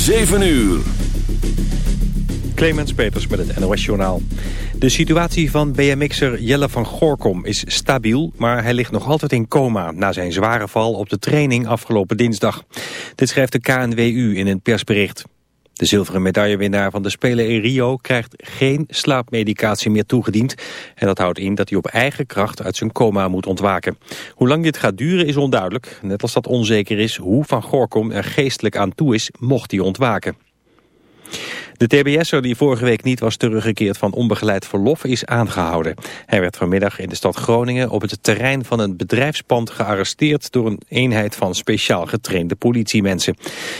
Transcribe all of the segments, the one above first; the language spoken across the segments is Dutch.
7 uur. Clemens Peters met het NOS Journaal. De situatie van BMX'er Jelle van Goorkom is stabiel... maar hij ligt nog altijd in coma na zijn zware val op de training afgelopen dinsdag. Dit schrijft de KNWU in een persbericht. De zilveren medaillewinnaar van de Spelen in Rio krijgt geen slaapmedicatie meer toegediend. En dat houdt in dat hij op eigen kracht uit zijn coma moet ontwaken. Hoe lang dit gaat duren is onduidelijk. Net als dat onzeker is hoe Van Gorkom er geestelijk aan toe is mocht hij ontwaken. De TBS'er die vorige week niet was teruggekeerd van onbegeleid verlof is aangehouden. Hij werd vanmiddag in de stad Groningen op het terrein van een bedrijfspand gearresteerd door een eenheid van speciaal getrainde politiemensen.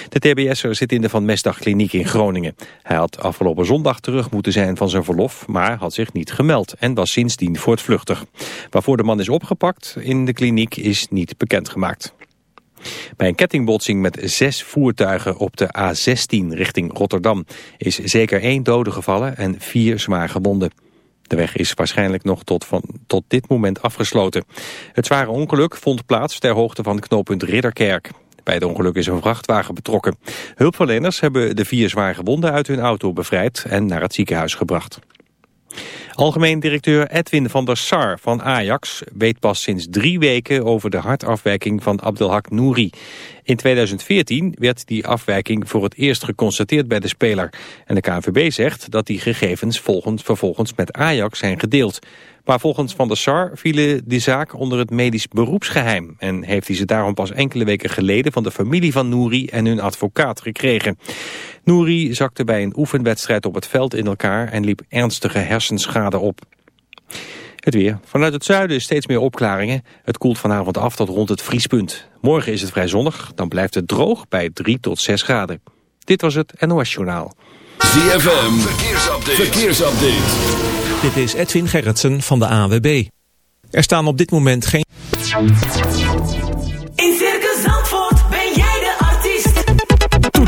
De TBS'er zit in de Van Mestdag kliniek in Groningen. Hij had afgelopen zondag terug moeten zijn van zijn verlof, maar had zich niet gemeld en was sindsdien voortvluchtig. Waarvoor de man is opgepakt in de kliniek is niet bekendgemaakt. Bij een kettingbotsing met zes voertuigen op de A16 richting Rotterdam is zeker één dode gevallen en vier zwaar gewonden. De weg is waarschijnlijk nog tot, van, tot dit moment afgesloten. Het zware ongeluk vond plaats ter hoogte van knooppunt Ridderkerk. Bij het ongeluk is een vrachtwagen betrokken. Hulpverleners hebben de vier zwaar gewonden uit hun auto bevrijd en naar het ziekenhuis gebracht. Algemeen directeur Edwin van der Sar van Ajax weet pas sinds drie weken over de hartafwijking van Abdelhak Nouri. In 2014 werd die afwijking voor het eerst geconstateerd bij de speler. En de KNVB zegt dat die gegevens volgens, vervolgens met Ajax zijn gedeeld. Maar volgens Van der Sar vielen die zaak onder het medisch beroepsgeheim... en heeft hij ze daarom pas enkele weken geleden van de familie van Nouri en hun advocaat gekregen. Nouri zakte bij een oefenwedstrijd op het veld in elkaar en liep ernstige hersenschade op. Het weer. Vanuit het zuiden steeds meer opklaringen. Het koelt vanavond af tot rond het vriespunt. Morgen is het vrij zonnig, dan blijft het droog bij 3 tot 6 graden. Dit was het NOS Journaal. ZFM, verkeersupdate. verkeersupdate. Dit is Edwin Gerritsen van de AWB. Er staan op dit moment geen...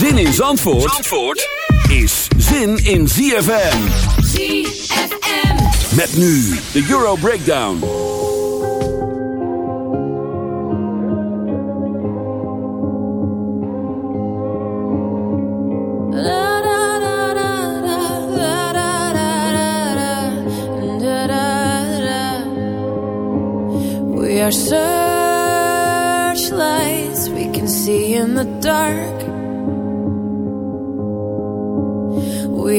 Zin in Zandvoort, Zandvoort is zin in ZFM. ZFM. Met nu de Euro Breakdown. We are searchlights we can see in the dark.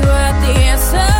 you said you had the answers?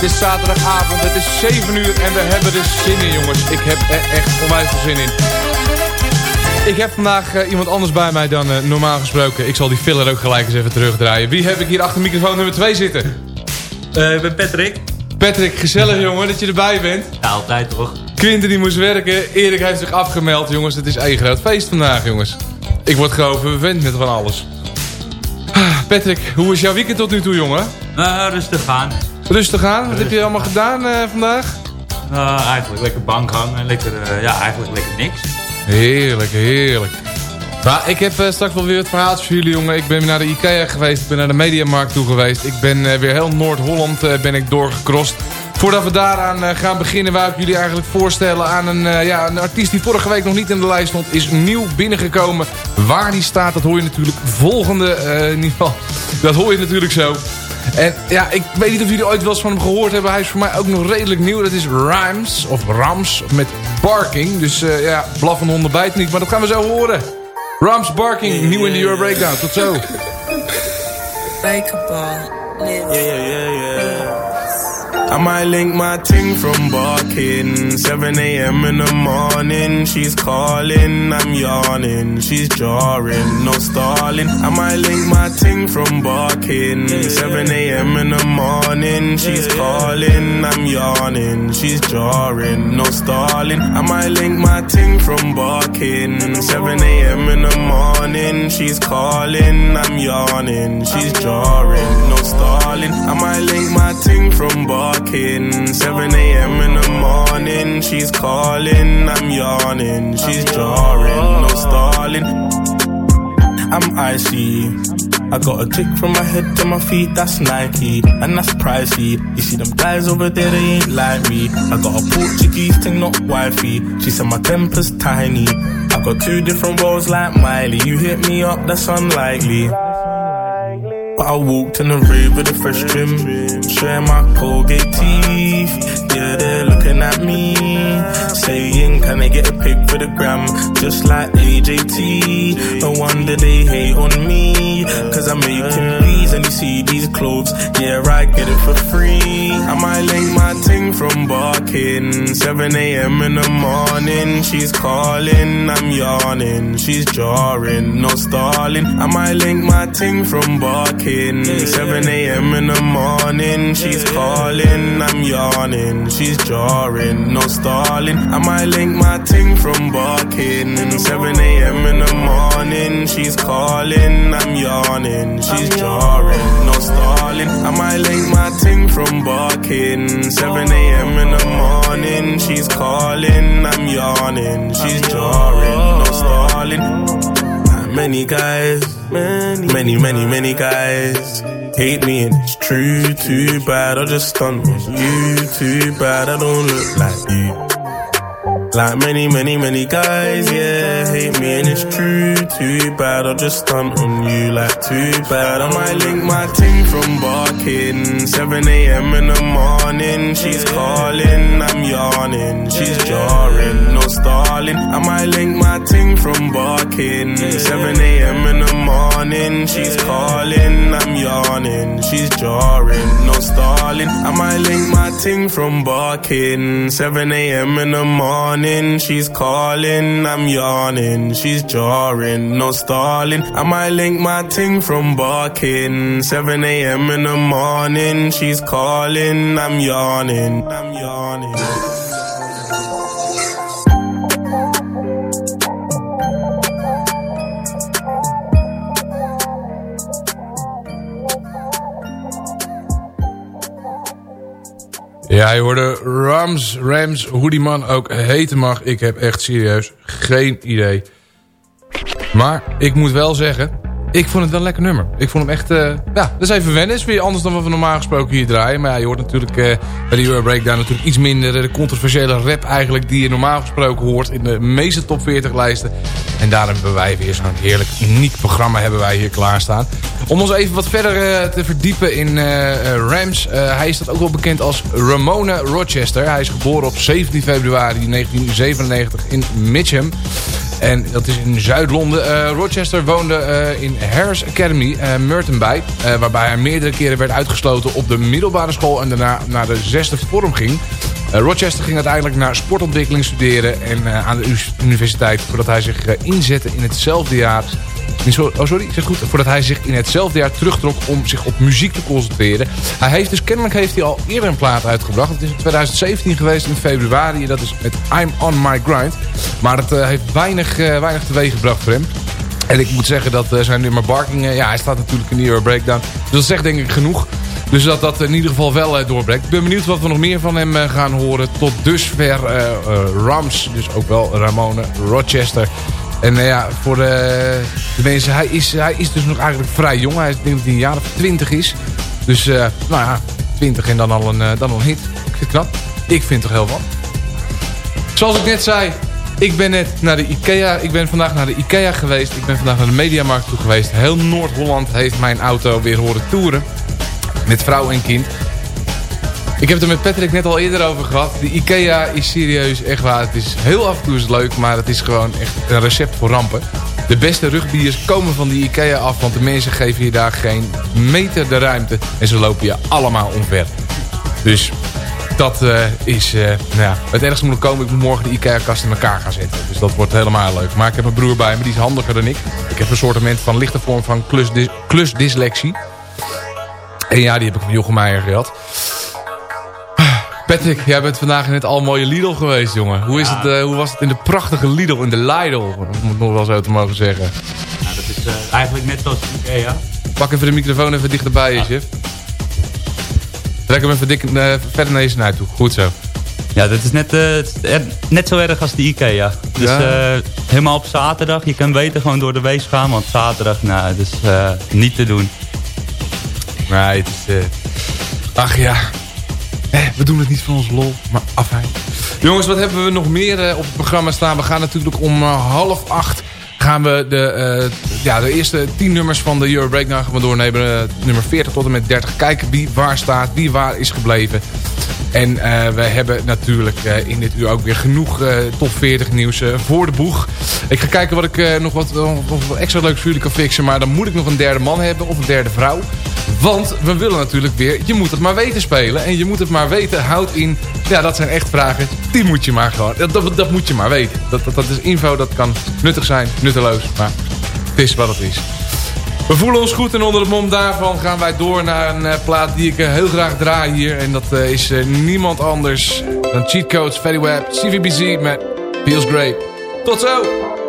het is zaterdagavond, het is 7 uur en we hebben er zin in jongens. Ik heb er echt onwijs veel zin in. Ik heb vandaag eh, iemand anders bij mij dan eh, normaal gesproken. Ik zal die filler ook gelijk eens even terugdraaien. Wie heb ik hier achter microfoon nummer 2 zitten? Eh, ik ben Patrick. Patrick, gezellig jongen dat je erbij bent. Ja, altijd toch? Quinten die moest werken, Erik heeft zich afgemeld jongens. Het is één groot feest vandaag jongens. Ik word gewoon verwend met van alles. Ah, Patrick, hoe is jouw weekend tot nu toe jongen? Rustig aan. Rustig aan, wat heb je allemaal gedaan eh, vandaag? Eh, eigenlijk lekker bank hangen. Lekker, eh, ja, eigenlijk lekker niks. Heerlijk, heerlijk. Maar ik heb eh, straks wel weer het verhaaltje voor jullie, jongen. Ik ben naar de Ikea geweest, ik ben naar de Mediamarkt toe geweest. Ik ben weer heel Noord-Holland ben ik. Voordat we daaraan gaan beginnen, wou ik jullie eigenlijk voorstellen aan een, ja, een artiest die vorige week nog niet in de lijst stond. Is nieuw binnengekomen. Waar die staat, dat hoor je natuurlijk volgende, in ieder geval, dat hoor je natuurlijk zo. En ja, ik weet niet of jullie ooit wel eens van hem gehoord hebben. Hij is voor mij ook nog redelijk nieuw. Dat is Rhymes, of Rams, met Barking. Dus eh, ja, blaf van honden bijten niet, maar dat gaan we zo horen. Rams Barking, nieuw in de Euro Breakdown. Tot zo. Yeah, yeah, yeah. I might link my ting from barking. 7 a.m. in the morning. She's calling, I'm yawning. She's jarring, no stalling. I might link my ting from barking. 7 a.m. in the morning. She's calling, I'm yawning. She's jarring, no stalling. I might link my ting from barking. 7 a.m. in the morning. She's calling, I'm yawning. She's jarring, no stalling. I might link my ting from barking. Barking. 7 a.m. in the morning, she's calling, I'm yawning. She's jarring, no stalling. I'm icy. I got a tick from my head to my feet, that's Nike, and that's pricey. You see them guys over there, they ain't like me. I got a Portuguese thing, not wifey. She said my temper's tiny. I got two different worlds like Miley. You hit me up, that's unlikely. But I walked in the rave with a fresh trim, share my Colgate teeth. Yeah, they're looking at me, saying, Can I get a pic for the gram? Just like AJT. No wonder they hate on me, cause I'm making and you see these clothes. Yeah, I get it for free. I might link my ting from barking. 7 a.m. in the morning, she's calling, I'm yawning, she's jarring, no stalling. I might link my ting from barking. 7 a.m. in the morning, she's calling, I'm yawning, she's jarring, no stalling. I might link my ting from barking. 7 a.m. in the morning, she's calling, I'm yawning, she's jarring, no stalling. I might link my ting from barking. 7 a.m. in the morning, she's calling, I'm yawning, she's jarring, no stalling. Many guys, many, many, many, many guys hate me and it's true. Too bad I just stunt on you. Too bad I don't look like you. Like many, many, many guys, yeah, hate me and it's true. Too bad I'll just stunt on you. Like too bad I might link my ting from barking. 7 a.m. in the morning, she's calling, I'm yawning, she's jarring, no stalling. I might link my ting from barking. 7 a.m. in the morning, she's calling, I'm yawning, she's jarring, no stalling. I might link my ting from barking. 7 a.m. in the morning, she's calling, I'm yawning, she's jarring, no stalling. I might link my ting from barking. 7 a.m. in the morning, she's calling, I'm yawning, I'm yawning. Ja, je hoorde Rams, Rams, hoe die man ook heten mag. Ik heb echt serieus geen idee. Maar ik moet wel zeggen, ik vond het wel een lekker nummer. Ik vond hem echt, uh, ja, dat is even wennen. is weer anders dan wat we normaal gesproken hier draaien. Maar ja, je hoort natuurlijk uh, bij de Euro Breakdown natuurlijk iets minder de controversiële rap eigenlijk die je normaal gesproken hoort in de meeste top 40 lijsten. En daarom hebben wij weer zo'n heerlijk uniek programma hebben wij hier klaarstaan. Om ons even wat verder te verdiepen in Rams. hij is dat ook wel bekend als Ramona Rochester. Hij is geboren op 17 februari 1997 in Mitcham. En dat is in Zuid-Londen. Uh, Rochester woonde uh, in Harris Academy, uh, Merton bij. waarbij hij meerdere keren werd uitgesloten op de middelbare school en daarna naar de zesde vorm ging. Rochester ging uiteindelijk naar sportontwikkeling studeren en, aan de universiteit... voordat hij zich inzette in hetzelfde jaar Oh sorry, ik zeg goed. Voordat hij zich in hetzelfde jaar terugtrok om zich op muziek te concentreren. Hij heeft dus kennelijk heeft hij al eerder een plaat uitgebracht. Het is in 2017 geweest in februari. Dat is met I'm On My Grind. Maar het uh, heeft weinig, uh, weinig teweeg gebracht voor hem. En ik moet zeggen dat uh, zijn nummer Barking... ja, hij staat natuurlijk in de Breakdown. Dus dat zegt denk ik genoeg. Dus dat dat in ieder geval wel doorbreekt. Ik ben benieuwd wat we nog meer van hem gaan horen. Tot dusver Rams, dus ook wel Ramone Rochester... En uh, ja, voor de, de, mensen, hij is, hij is dus nog eigenlijk vrij jong. Hij is, denk hij een jaar of twintig is. Dus, uh, nou ja, twintig en dan al, een, uh, dan al een hit. Ik knap. Ik vind toch heel wat. Zoals ik net zei, ik ben net naar de Ikea. Ik ben vandaag naar de Ikea geweest. Ik ben vandaag naar de Mediamarkt toe geweest. Heel Noord-Holland heeft mijn auto weer horen toeren. Met vrouw en kind. Ik heb het er met Patrick net al eerder over gehad. De IKEA is serieus echt waar. Het is heel af en toe is leuk, maar het is gewoon echt een recept voor rampen. De beste rugbiers komen van de IKEA af, want de mensen geven je daar geen meter de ruimte. En ze lopen je allemaal omver. Dus dat uh, is, uh, nou ja, het ergste moet komen. Ik moet morgen de IKEA-kast in elkaar gaan zetten. Dus dat wordt helemaal leuk. Maar ik heb mijn broer bij me, die is handiger dan ik. Ik heb een soortement van lichte vorm van klusdys klusdyslexie. En ja, die heb ik van Jochem Meijer gehad. Patrick, jij bent vandaag in het al mooie Lidl geweest, jongen. Hoe, is het, uh, hoe was het in de prachtige Lidl, in de Lidl, om het nog wel zo te mogen zeggen? Ja, dat is uh, eigenlijk net zoals Ikea. Pak even de microfoon even dichterbij, ja. chef. Trek hem even dik, uh, verder naar je snuit toe. Goed zo. Ja, dat is net, net zo erg als de IKEA. Dus ja. helemaal op zaterdag. Je kan beter gewoon door de wees gaan. Want zaterdag, nou, dat is niet te doen. Nee, het is... ach ja. Eh, we doen het niet van ons lol. Maar afijn. Jongens, wat hebben we nog meer op het programma staan? We gaan natuurlijk om half acht gaan we de, uh, ja, de eerste 10 nummers van de Euro Breakdown gaan we doornemen. Uh, nummer 40 tot en met 30. Kijken wie waar staat, wie waar is gebleven. En uh, we hebben natuurlijk in dit uur ook weer genoeg top 40 nieuws voor de boeg. Ik ga kijken wat ik nog, wat, wat extra leuks voor jullie kan fixen. Maar dan moet ik nog een derde man hebben of een derde vrouw. Want we willen natuurlijk weer, je moet het maar weten spelen. En je moet het maar weten, houd in. Ja, dat zijn echt vragen, die moet je maar gewoon, dat, dat, dat moet je maar weten. Dat, dat, dat is info, dat kan nuttig zijn, Maar het is wat het is. We voelen ons goed en onder de mom daarvan gaan wij door naar een uh, plaat die ik uh, heel graag draai hier. En dat uh, is niemand anders dan Cheat Codes, Fatty Web, CVBZ met Feels Great. Tot zo!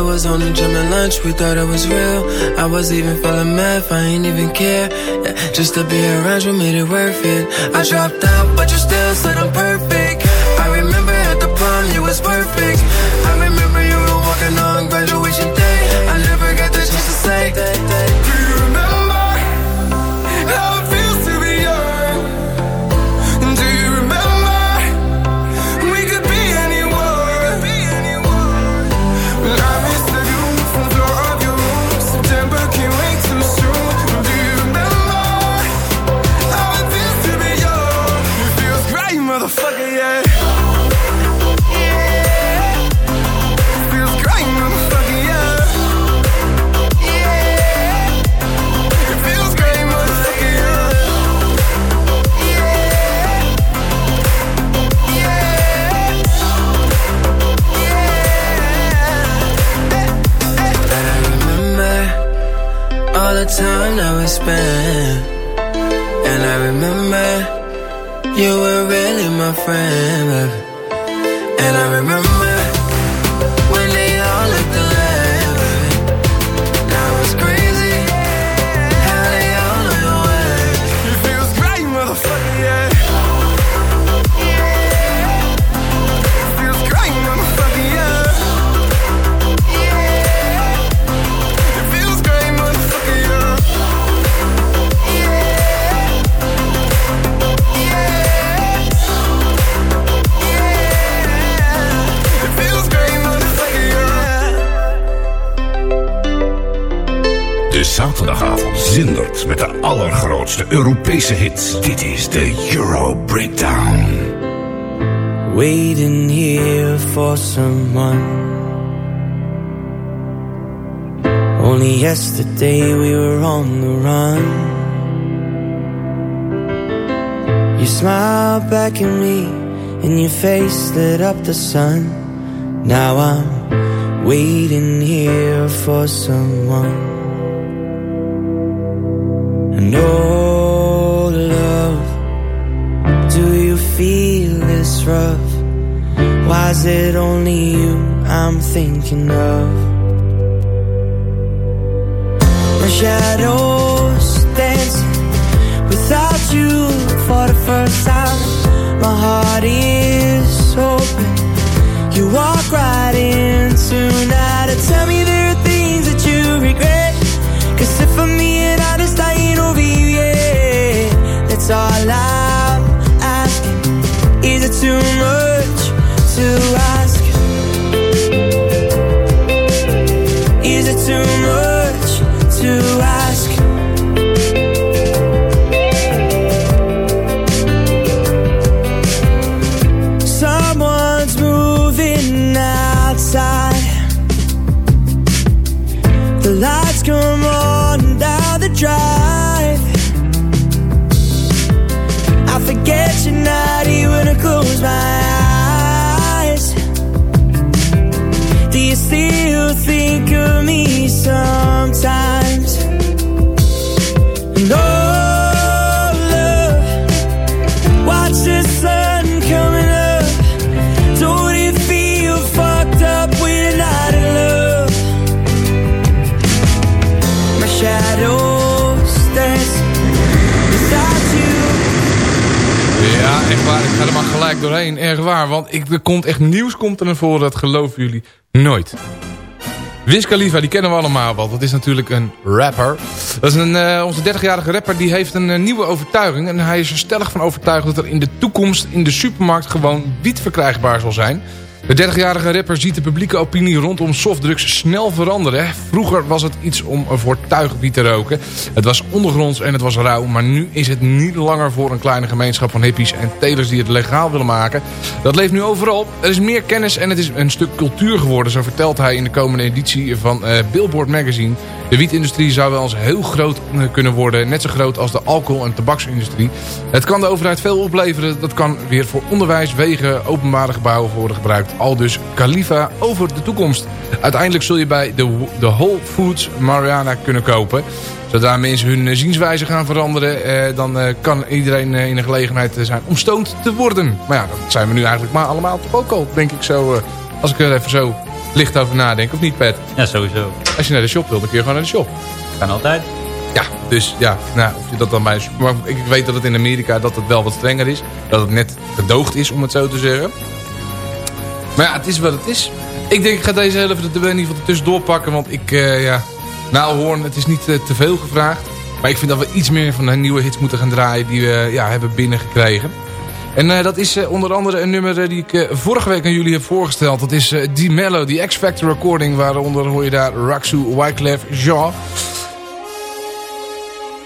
It was only gym and lunch, we thought it was real. I was even feeling math, I ain't even care. Yeah, just to be around you made it worth it. I dropped out, but you still said I'm perfect. Spent. And I remember you were really my friend, allergrootste Europese hits. Dit is de Euro Breakdown. Waiting here for someone. Only yesterday we were on the run. You smiled back at me, and your face lit up the sun. Now I'm waiting here for someone. And oh, love, do you feel this rough? Why is it only you I'm thinking of? My shadows dancing without you for the first time. My heart is open. You walk right in tonight and tell me there are things that you regret. Cause if I'm being honest, All I'm asking. Is it too much to ask? Is it too much to ask? Doorheen. Erg waar. Want ik, er komt echt nieuws komt er naar voren. Dat geloven jullie nooit. Wiz Khalifa, die kennen we allemaal wel. Dat is natuurlijk een rapper. Dat is een, eh, onze 30-jarige rapper. Die heeft een eh, nieuwe overtuiging. En hij is er stellig van overtuigd dat er in de toekomst in de supermarkt gewoon wiet verkrijgbaar zal zijn. De 30-jarige rapper ziet de publieke opinie rondom softdrugs snel veranderen. Vroeger was het iets om voor te roken. Het was ondergronds en het was rauw. Maar nu is het niet langer voor een kleine gemeenschap van hippies en telers die het legaal willen maken. Dat leeft nu overal. Er is meer kennis en het is een stuk cultuur geworden. Zo vertelt hij in de komende editie van eh, Billboard Magazine. De wietindustrie zou wel eens heel groot eh, kunnen worden. Net zo groot als de alcohol- en tabaksindustrie. Het kan de overheid veel opleveren. Dat kan weer voor onderwijs, wegen, openbare gebouwen worden gebruikt. Al dus Khalifa over de toekomst. Uiteindelijk zul je bij de, de Whole Foods marijuana kunnen kopen. Zodra mensen hun eh, zienswijze gaan veranderen... Eh, dan eh, kan iedereen eh, in de gelegenheid zijn om stoned te worden. Maar ja, dat zijn we nu eigenlijk maar allemaal toch ook al, denk ik zo... eh, als ik er even zo licht over nadenk, of niet Pat? Ja, sowieso. Als je naar de shop wil, dan kun je gewoon naar de shop. Kan altijd. Ja, dus ja, nou, of je dat dan bij. Ik weet dat het in Amerika dat het wel wat strenger is. Dat het net gedoogd is, om het zo te zeggen. Maar ja, het is wat het is. Ik denk, ik ga deze hele even in ieder geval tussendoor pakken. Want ik, eh, ja... Nou, Hoorn, het is niet eh, te veel gevraagd. Maar ik vind dat we iets meer van de nieuwe hits moeten gaan draaien... die we ja, hebben binnengekregen. En eh, dat is onder andere een nummer die ik vorige week aan jullie heb voorgesteld. Dat is Die Mellow, die X-Factor recording. Waaronder hoor je daar Raxu, Wyclef, Jean.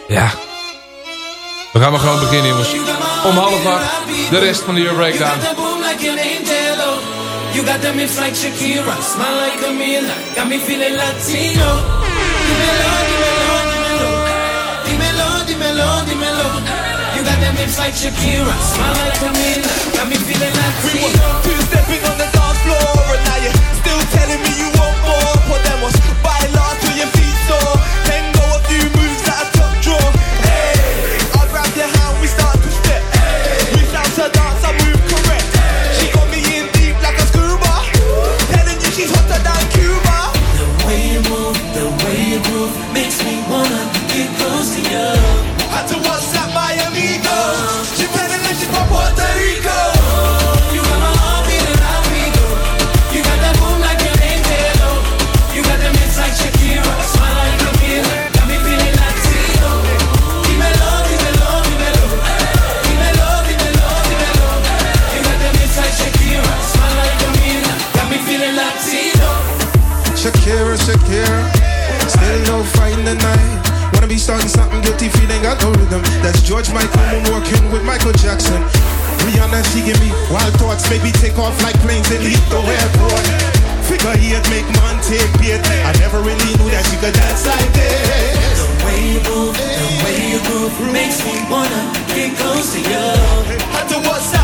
Ja. We gaan maar gewoon beginnen, jongens. Om half acht, de rest van de Euro Breakdown. You got them hips like Shakira, smile like a Mila, got me feeling Latino. Dímelo, dímelo, dímelo, dímelo, dímelo, dímelo. You got them hips like Shakira, smile like a Mila, got me feeling Latino. Two stepping on the dance floor and now you're still telling me you want more. Podemos rhythm. That's George Michael moon working with Michael Jackson. Rihanna, she give me wild thoughts. Maybe take off like planes and Heathrow Airport. Figure eight, make man take bait. I never really knew that she could dance like this. The way you move, the way you groove, makes me wanna get close to you. Had to WhatsApp my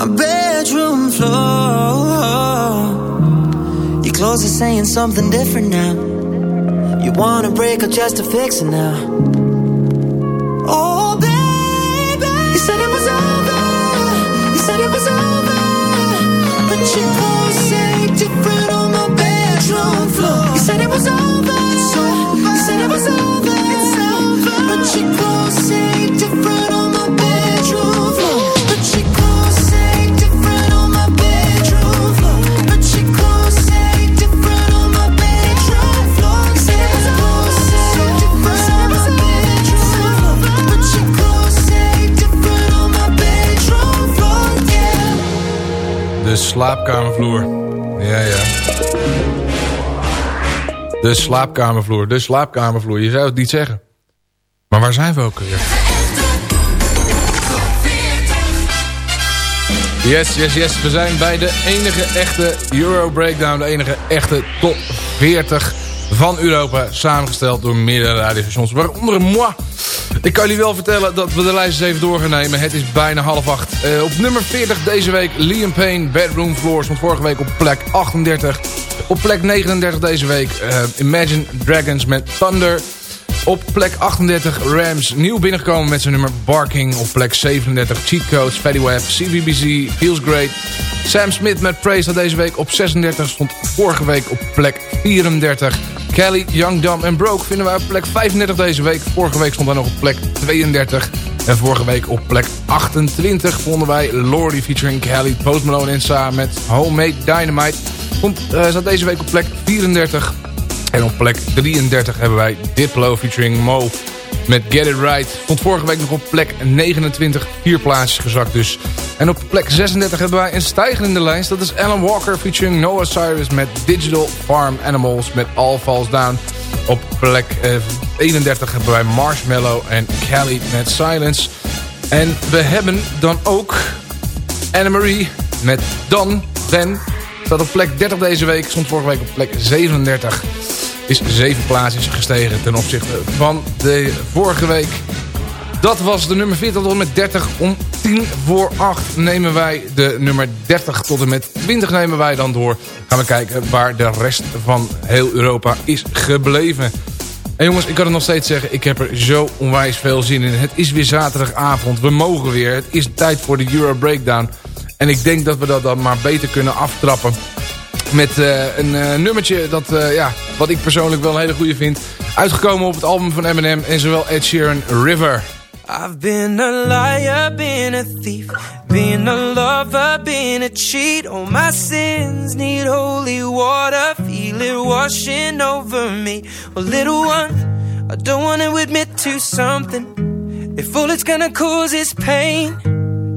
my bedroom floor. Your clothes are saying something different now. You wanna break up just to fix it now. Oh, baby, you said it was over. You said it was over. But your clothes say different on my bedroom floor. You said it was over. It's over. You said it was over. It's over. But your clothes say different slaapkamervloer. Ja, ja. De slaapkamervloer, de slaapkamervloer. Je zou het niet zeggen. Maar waar zijn we ook weer? Yes, yes, yes. We zijn bij de enige echte Euro Breakdown. De enige echte top 40 van Europa. Samengesteld door meerdere radiostations. Waaronder moi. Ik kan jullie wel vertellen dat we de lijst eens even door gaan nemen. Het is bijna half acht. Eh, op nummer 40 deze week Liam Payne, Bedroom Floors. Van vorige week op plek 38. Op plek 39 deze week eh, Imagine Dragons met Thunder. Op plek 38 Rams nieuw binnengekomen met zijn nummer Barking. Op plek 37 Cheat Codes, Fatty Web, CVBC, Feels Great. Sam Smith met Praise deze week op 36 stond vorige week op plek 34. Kelly, Young, Dumb en Broke vinden wij op plek 35 deze week. Vorige week stond hij nog op plek 32. En vorige week op plek 28 vonden wij Lordy featuring Kelly, Post Malone en Sa met Homemade Dynamite. Komt, eh, zat deze week op plek 34. En op plek 33 hebben wij Diplo featuring Mo met Get It Right. Stond vorige week nog op plek 29, vier plaatsjes gezakt dus. En op plek 36 hebben wij een stijger in de lijst. Dat is Alan Walker featuring Noah Cyrus met Digital Farm Animals met All Falls Down. Op plek eh, 31 hebben wij Marshmallow en Kelly met Silence. En we hebben dan ook Anne-Marie met Dan, Ben. Staat op plek 30 deze week. Stond vorige week op plek 37. Is zeven plaatsjes gestegen ten opzichte van de vorige week. Dat was de nummer 40 tot en met 30. Om 10 voor 8 nemen wij de nummer 30 tot en met 20 nemen wij dan door. Gaan we kijken waar de rest van heel Europa is gebleven. En jongens, ik kan het nog steeds zeggen. Ik heb er zo onwijs veel zin in. Het is weer zaterdagavond. We mogen weer. Het is tijd voor de Euro Breakdown. En ik denk dat we dat dan maar beter kunnen aftrappen. Met eh, een eh, nummertje dat, eh, ja, wat ik persoonlijk wel een hele goede vind. Uitgekomen op het album van Eminem en zowel Ed Sheeran River. I've been a liar, been a thief, been a lover, been a cheat. All my sins need holy water, feel it washing over me. Well, little one, I don't want to admit to something. If all it's gonna cause is pain,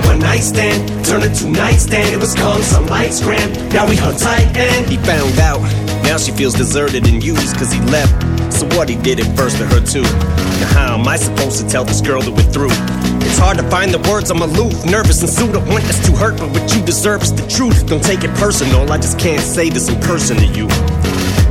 Run. One night stand turned into nightstand. It was calm, some lights grand. Now we hung tight and he found out. Now she feels deserted and used cause he left. So what he did it first to her too. Now how am I supposed to tell this girl that we're through? It's hard to find the words, I'm aloof, nervous and sued. I want this to hurt, but what you deserve is the truth. Don't take it personal, I just can't say this in person to you.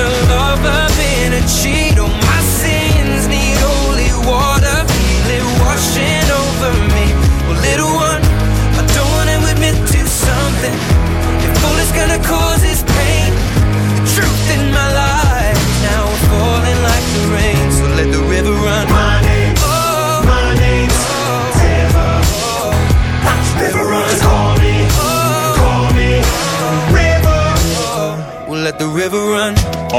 a lover, been a cheat. All my sins need holy water, feel it washing over me. Well, little one, I don't wanna admit to something. If all it's gonna cause is pain, the truth in my life now we're falling like the rain. So let the river run. My name, oh, my name's oh. River. River runs, call me, oh. call me, River. Oh. We'll let the river run.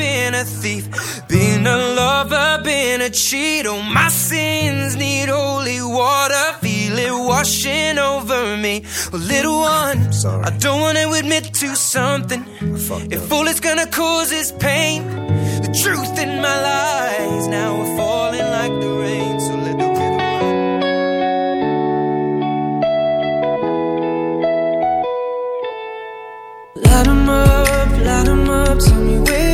Been a thief, been a lover, been a cheat. All my sins need holy water, feel it washing over me. Well, little one, I don't wanna admit to something. If all it's gonna cause is pain, the truth in my lies now we're falling like the rain. So let the. Light 'em up, light 'em up, tell me where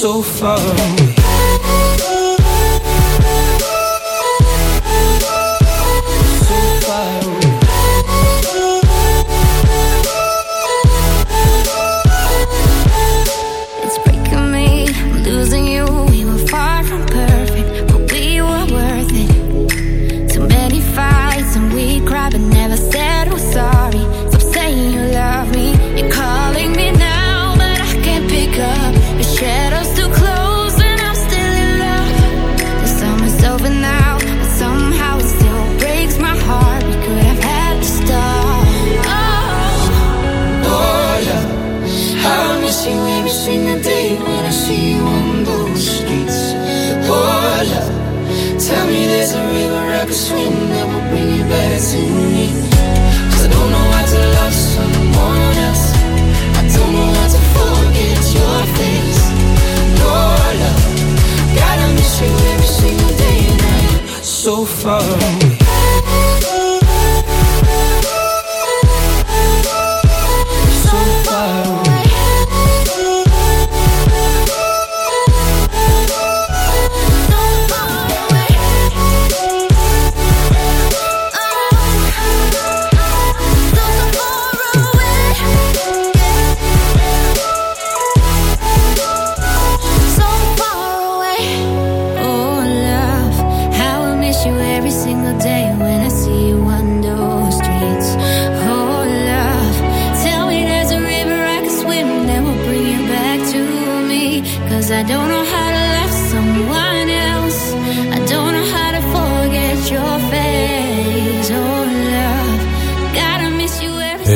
So far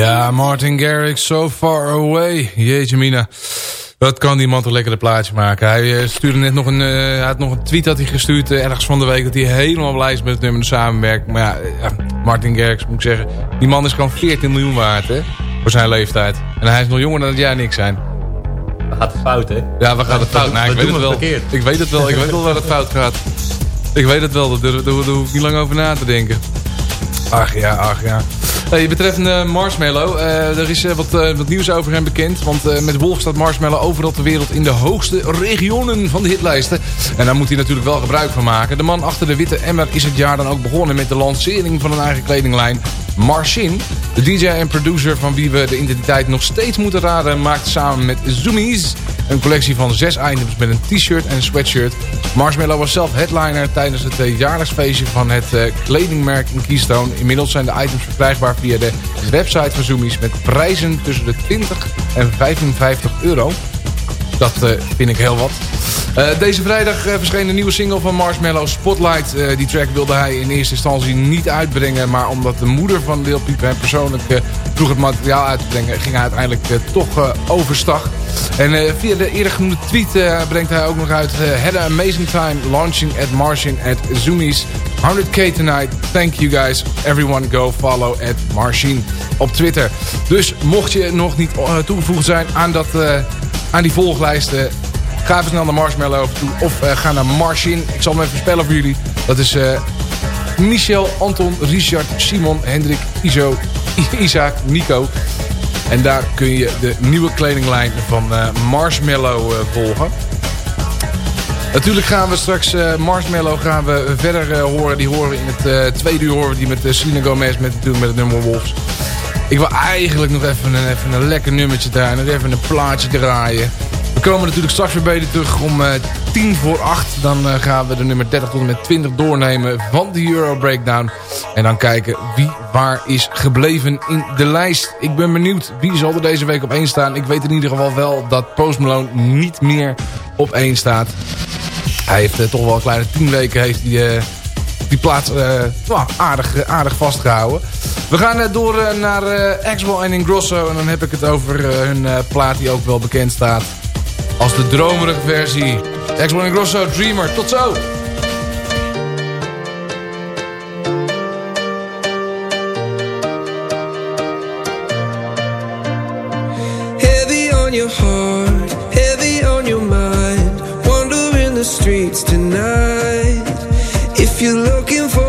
Ja, Martin Garrix, So Far Away. Jeetje mina. Wat kan die man toch lekker een plaatje maken. Hij eh, stuurde net nog een, hij had nog een tweet had hij gestuurd eh, ergens van de week... dat hij helemaal blij is met het nummer de samenwerking. Maar ja, Martin Garrix moet ik zeggen... die man is gewoon 14 miljoen waard hè, voor zijn leeftijd. En hij is nog jonger dan het jaar niks zijn. We gaat het fout, hè? Ja, we gaan het fout. Nou, ik we weet het wel. verkeerd. Ik weet het wel. Ik weet wel waar het fout gaat. Ik weet het wel. Daar, daar, daar hoef ik niet lang over na te denken. Ach ja, ach ja. Hey, betreffende Marshmallow, eh, er is eh, wat, eh, wat nieuws over hem bekend. Want met Wolf staat Marshmallow overal ter wereld in de hoogste regionen van de hitlijsten. En daar moet hij natuurlijk wel gebruik van maken. De man achter de witte emmer is het jaar dan ook begonnen met de lancering van een eigen kledinglijn. Marshin, de DJ en producer van wie we de identiteit nog steeds moeten raden, maakt samen met Zoomies een collectie van zes items met een t-shirt en een sweatshirt. Marshmallow was zelf headliner tijdens het eh, jaarlijks feestje van het eh, kledingmerk in Keystone. Inmiddels zijn de items verkrijgbaar via de website van Zoomies met prijzen tussen de 20 en 55 euro. Dat eh, vind ik heel wat. Eh, deze vrijdag eh, verscheen een nieuwe single van Marshmallow, Spotlight. Die track wilde hij in eerste instantie niet uitbrengen. Maar omdat de moeder van Lil Peep hem persoonlijk vroeg het materiaal uit te brengen... ging hij uiteindelijk toch overstag. En via de eerder genoemde tweet brengt hij ook nog uit... Had an amazing time launching at Martian at Zoomies. 100k tonight. Thank you guys. Everyone go follow at Martian op Twitter. Dus mocht je nog niet toegevoegd zijn aan, dat, aan die volglijsten... Ga even snel naar Marshmallow toe of eh, ga naar Marshin. Ik zal hem even spellen voor jullie. Dat is eh, Michel, Anton, Richard, Simon, Hendrik, Iso, Isaac, Nico. En daar kun je de nieuwe kledinglijn van eh, Marshmallow volgen. Natuurlijk gaan we straks Marshmallow gaan we verder horen. Die horen we in het tweede uur horen die met Selena Gomez met, met het nummer Wolves. Ik wil eigenlijk nog even een, even een lekker nummertje draaien. Even een plaatje draaien. We komen natuurlijk straks weer je terug om uh, tien voor acht. Dan uh, gaan we de nummer 30 tot en met 20 doornemen van de Euro Breakdown. En dan kijken wie waar is gebleven in de lijst. Ik ben benieuwd wie zal er deze week op één staan. Ik weet in ieder geval wel dat Post Malone niet meer op één staat. Hij heeft uh, toch wel een kleine tien weken heeft hij, die plaats well, aardig, aardig vastgehouden. We gaan door naar Axwell en Ingrosso. En dan heb ik het over hun plaat die ook wel bekend staat als de dromerige versie. Axwell en Grosso, Dreamer. Tot zo! Heavy on your heart, heavy on your mind. Wandering the streets tonight. If you're looking for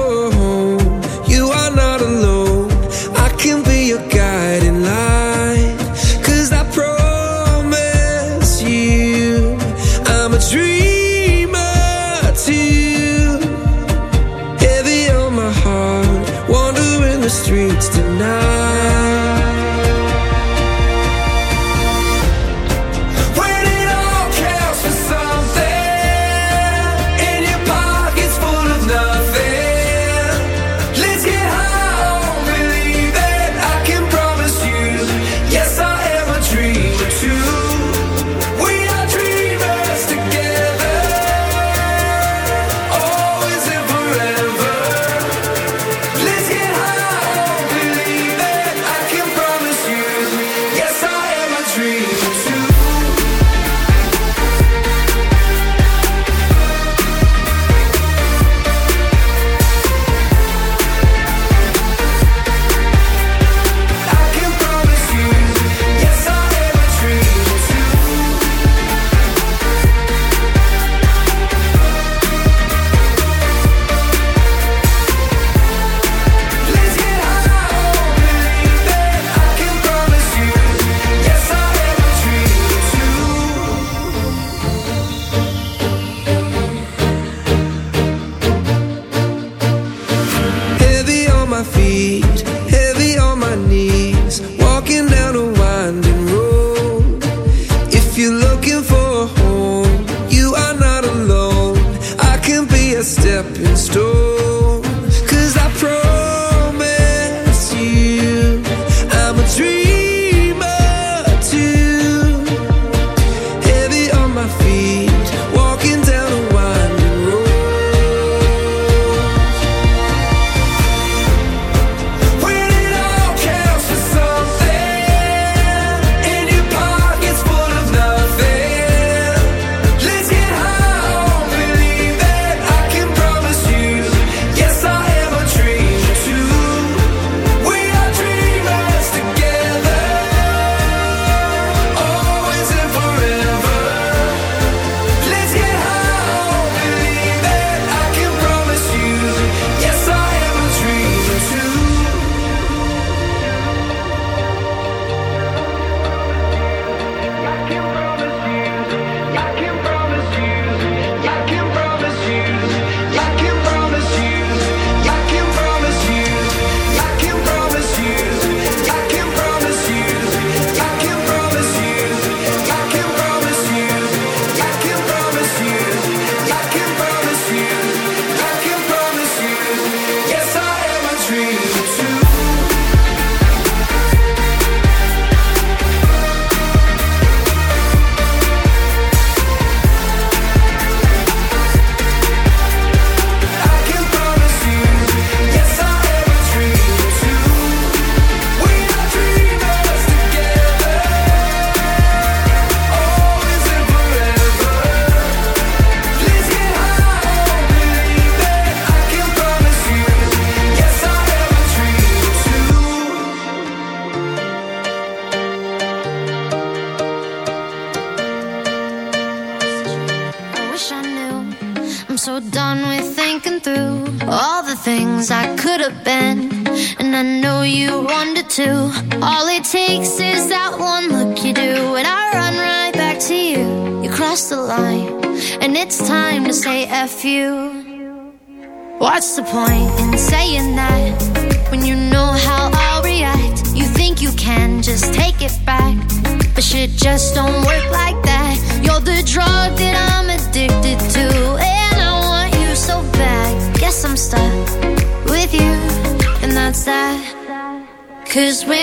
Cause when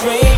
dream.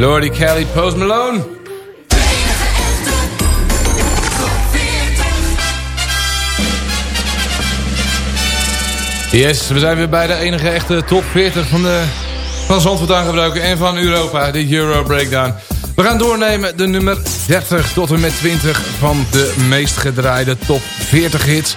Lordy Kelly, Post Malone. Yes, we zijn weer bij de enige echte top 40 van, de, van Zandvoort aangebroken en van Europa, de Euro Breakdown. We gaan doornemen de nummer 30 tot en met 20 van de meest gedraaide top 40 hits.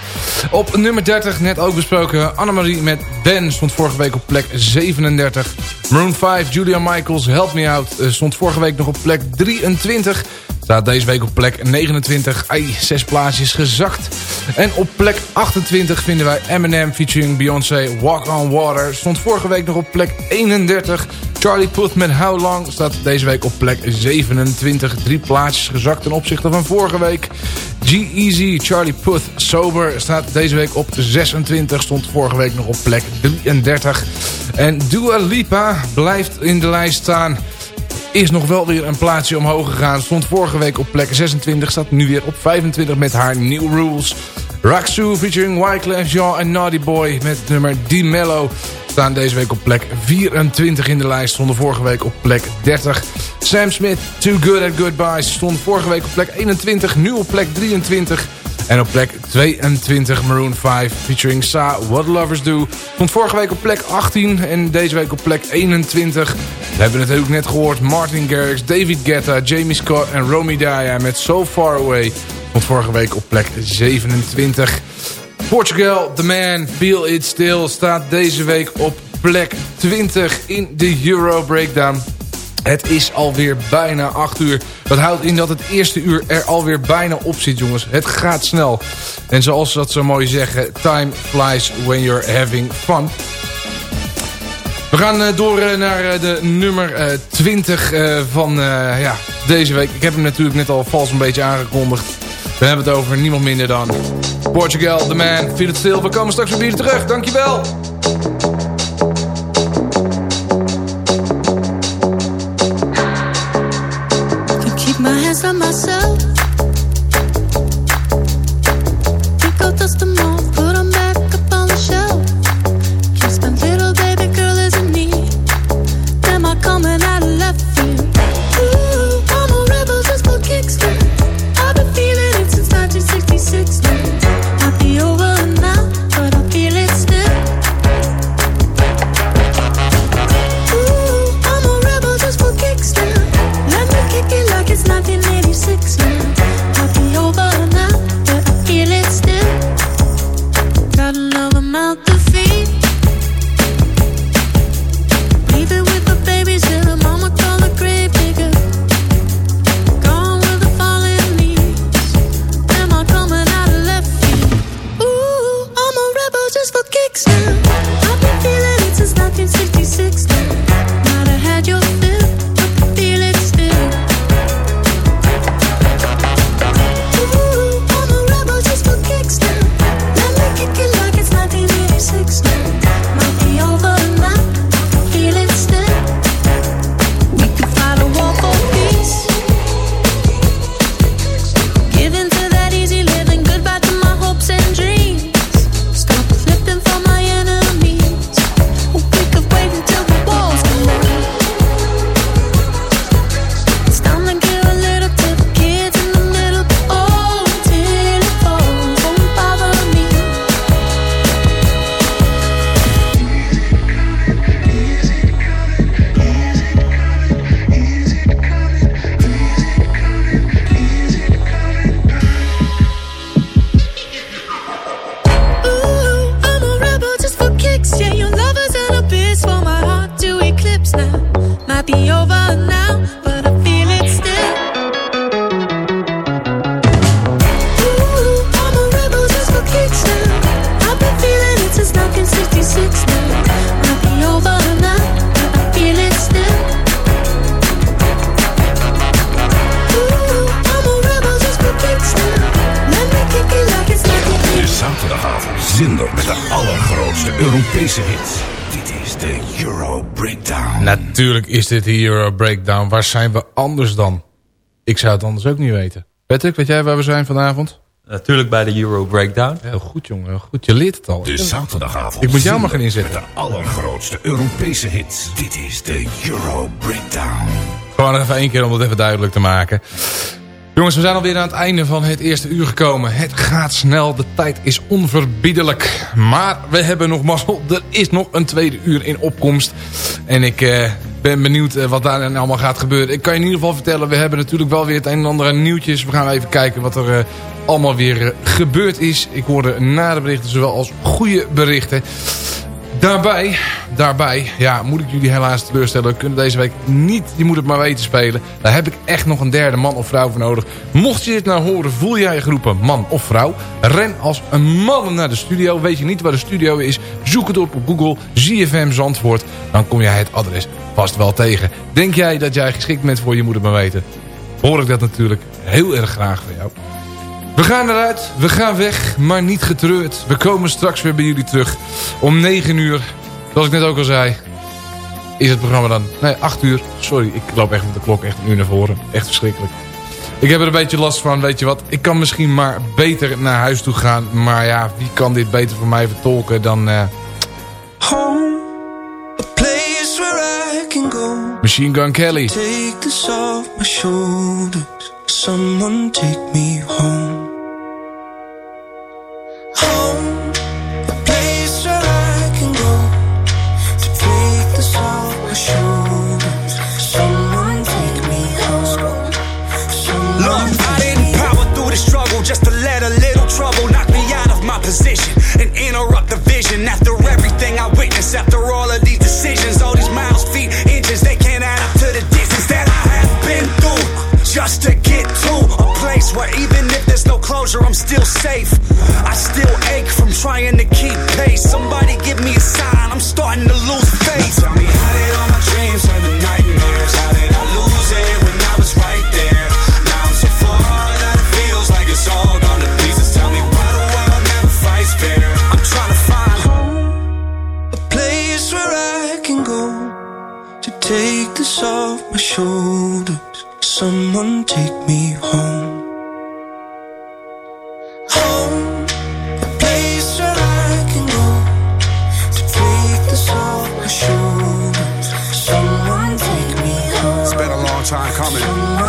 Op nummer 30, net ook besproken, Annemarie met Ben stond vorige week op plek 37. Maroon 5, Julia Michaels, Help Me Out eh, stond vorige week nog op plek 23. Staat deze week op plek 29. Ai, zes plaatsjes gezakt. En op plek 28 vinden wij Eminem featuring Beyoncé Walk on Water. Stond vorige week nog op plek 31. Charlie Puth met How Long staat deze week op plek 27. Drie plaatsjes gezakt ten opzichte van vorige week. G-Eazy, Charlie Puth, Sober staat deze week op 26. Stond vorige week nog op plek 33. En Dua Lipa blijft in de lijst staan is nog wel weer een plaatsje omhoog gegaan. Stond vorige week op plek 26, staat nu weer op 25 met haar New Rules. Raksu featuring Wyclef Jean en Naughty Boy met nummer D Mellow staan deze week op plek 24 in de lijst. Stonden vorige week op plek 30. Sam Smith, Too Good at Goodbyes, stond vorige week op plek 21, nu op plek 23. En op plek 22 Maroon 5 featuring Sa What Lovers Do. Stond vorige week op plek 18 en deze week op plek 21. We hebben het ook net gehoord. Martin Garrix, David Guetta, Jamie Scott en Romy Daya met So Far Away. Stond vorige week op plek 27. Portugal, The Man, Feel It Still staat deze week op plek 20 in de Euro Breakdown. Het is alweer bijna 8 uur. Dat houdt in dat het eerste uur er alweer bijna op zit, jongens. Het gaat snel. En zoals dat zo mooi zeggen... Time flies when you're having fun. We gaan eh, door eh, naar eh, de nummer eh, 20 eh, van ja, deze week. Ik heb hem natuurlijk net al vals een beetje aangekondigd. We hebben het over niemand minder dan Portugal, The Man, Feel It Still. We komen straks weer terug. Dankjewel. Keep my hands on myself. Natuurlijk is dit de Euro Breakdown. Waar zijn we anders dan? Ik zou het anders ook niet weten. Patrick, weet jij waar we zijn vanavond? Natuurlijk bij de Euro Breakdown. Heel goed, jongen. Heel goed. Je leert het al. De zaterdagavond. Ik moet jou maar gaan inzetten. Met de allergrootste Europese hits. Dit is de Euro Breakdown. Gewoon even één keer om het even duidelijk te maken. Jongens, we zijn alweer aan het einde van het eerste uur gekomen. Het gaat snel, de tijd is onverbiddelijk. Maar we hebben nog mazzel, er is nog een tweede uur in opkomst. En ik eh, ben benieuwd eh, wat daar allemaal gaat gebeuren. Ik kan je in ieder geval vertellen, we hebben natuurlijk wel weer het een en ander nieuwtjes. We gaan even kijken wat er eh, allemaal weer gebeurd is. Ik hoorde nare berichten, zowel als goede berichten. Daarbij, daarbij, ja, moet ik jullie helaas teleurstellen. We kunnen deze week niet, je moet het maar weten spelen. Daar heb ik echt nog een derde man of vrouw voor nodig. Mocht je dit nou horen, voel jij je geroepen man of vrouw. Ren als een man naar de studio. Weet je niet waar de studio is, zoek het op op Google. ZFM Zandvoort. Dan kom jij het adres vast wel tegen. Denk jij dat jij geschikt bent voor je moet het maar weten. Hoor ik dat natuurlijk heel erg graag van jou. We gaan eruit, we gaan weg, maar niet getreurd. We komen straks weer bij jullie terug. Om 9 uur, zoals ik net ook al zei, is het programma dan... Nee, 8 uur. Sorry, ik loop echt met de klok echt een uur naar voren. Echt verschrikkelijk. Ik heb er een beetje last van, weet je wat. Ik kan misschien maar beter naar huis toe gaan. Maar ja, wie kan dit beter voor mij vertolken dan... eh, Home, a place where I can go. Machine Gun Kelly. Take this off my shoulders. Someone take me home. where even if there's no closure, I'm still safe. I still ache from trying to keep pace. Somebody give me a sign, I'm starting to lose faith. Tell me how did all my dreams turn to nightmares? How did I lose it when I was right there? Now I'm so far that it feels like it's all gone to pieces. Tell me why the world never fights fair. I'm trying to find home, a place where I can go to take this off my shoulders. Someone take me home. Time coming.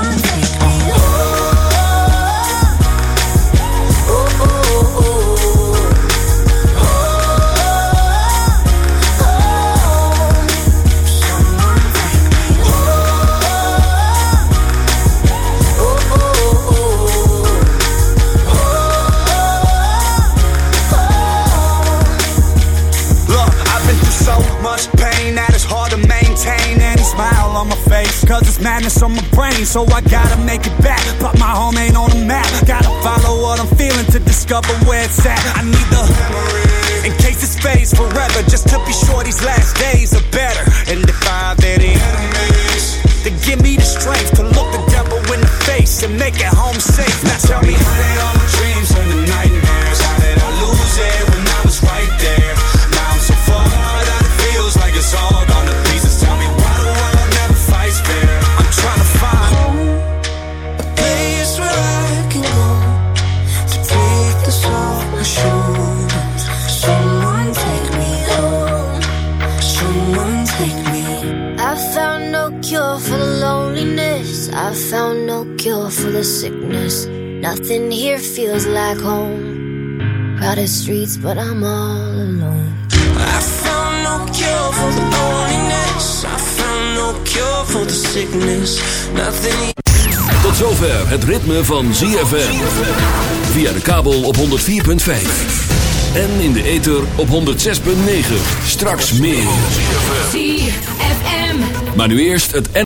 On my brain, so I gotta make it back. But my home ain't on the map. Gotta follow what I'm feeling to discover where it's at. I need the memory in case it fades forever, just to be sure these last days are better. And if I have any enemies, then give me the strength to look the devil in the face and make it home safe. Now tell me how did all my dreams the sickness. Nothing here feels like home. Crowded streets, but I'm all alone. I found no cure for the loneliness. I found no cure for the sickness. Nothing. Tot zover het ritme van ZFM. Via de kabel op 104.5. En in de ether op 106.9. Straks meer. ZFM. Maar nu eerst het